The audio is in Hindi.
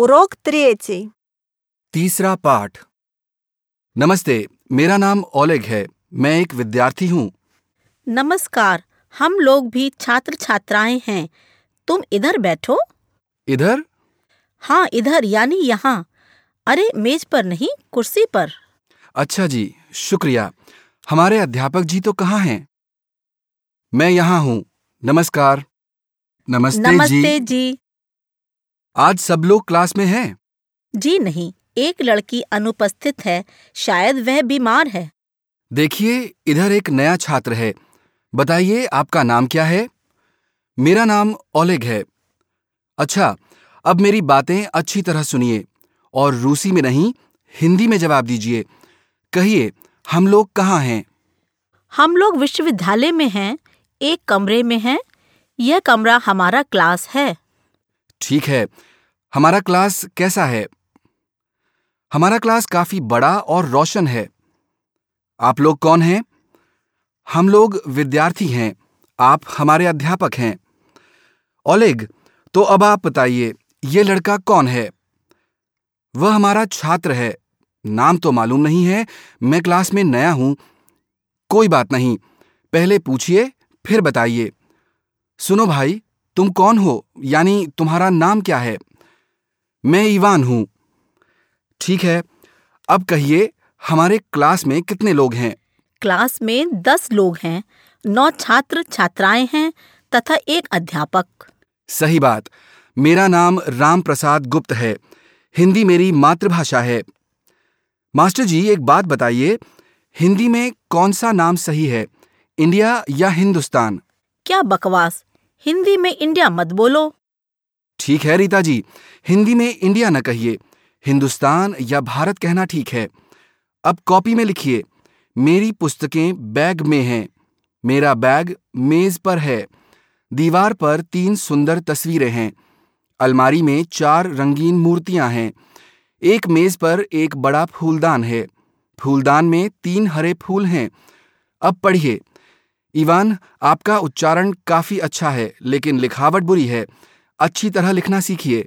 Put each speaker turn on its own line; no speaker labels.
Урок третий.
तीसरा पाठ नमस्ते मेरा नाम ओलेग है मैं एक विद्यार्थी हूँ
नमस्कार हम लोग भी छात्र छात्राएं हैं तुम इधर बैठो
इधर
हाँ इधर यानी यहाँ अरे मेज पर नहीं कुर्सी पर
अच्छा जी शुक्रिया हमारे अध्यापक जी तो कहाँ हैं मैं यहाँ हूँ नमस्कार नमस्ते,
नमस्ते
जी
जी
आज सब लोग क्लास में हैं।
जी नहीं एक लड़की अनुपस्थित है शायद वह बीमार है।
देखिए इधर एक नया छात्र है। बताइए आपका नाम क्या है? मेरा नाम ओलेग है। अच्छा अब मेरी बातें अच्छी तरह सुनिए और रूसी में नहीं हिंदी में जवाब दीजिए। कहिए हम लोग कहाँ हैं?
हम लोग विश्वविद्यालय में हैं एक कमरे में हैं यह कमरा हमारा क्लास है।
ठीक है, हमारा क्लास कैसा है? हमारा क्लास काफ़ी बड़ा और रोशन है। आप लोग कौन हैं? हम लोग विद्यार्थी हैं, आप हमारे अध्यापक हैं। ओलेग तो अब आप बताइए, ये लड़का कौन है? वह हमारा छात्र है, नाम तो मालूम नहीं है, मैं क्लास में नया हूँ। कोई बात नहीं, पहले पूछिए, फिर बताइए। सुनो भाई तुम कौन हो? यानी तुम्हारा नाम क्या है? मैं ईवान हूँ। ठीक है अब कहिए हमारे क्लास में कितने लोग हैं?
क्लास में दस लोग हैं नौ छात्र छात्राएँ हैं तथा एक अध्यापक।
सही बात मेरा नाम राम प्रसाद गुप्त है। हिंदी मेरी मातृभाषा है। मास्टर जी एक बात बताइए हिंदी में कौन सा नाम सही है? इंडिया या हिंदुस्तान?
क्या बकवास हिंदी में इंडिया मत बोलो।
ठीक है, रीता जी। हिंदी में इंडिया न कहिए। हिंदुस्तान या भारत कहना ठीक है। अब कॉपी में लिखिए, मेरी पुस्तकें बैग में हैं। मेरा बैग मेज पर है। दीवार पर तीन सुंदर तस्वीरें हैं। अलमारी में चार रंगीन मूर्तियाँ हैं। एक मेज पर एक बड़ा फूलदान है। फूलदान में तीन हरे फूल हैं। अब पढ़िए। इवान आपका उच्चारण काफ़ी अच्छा है लेकिन लिखावट बुरी है। अच्छी तरह लिखना सीखिए।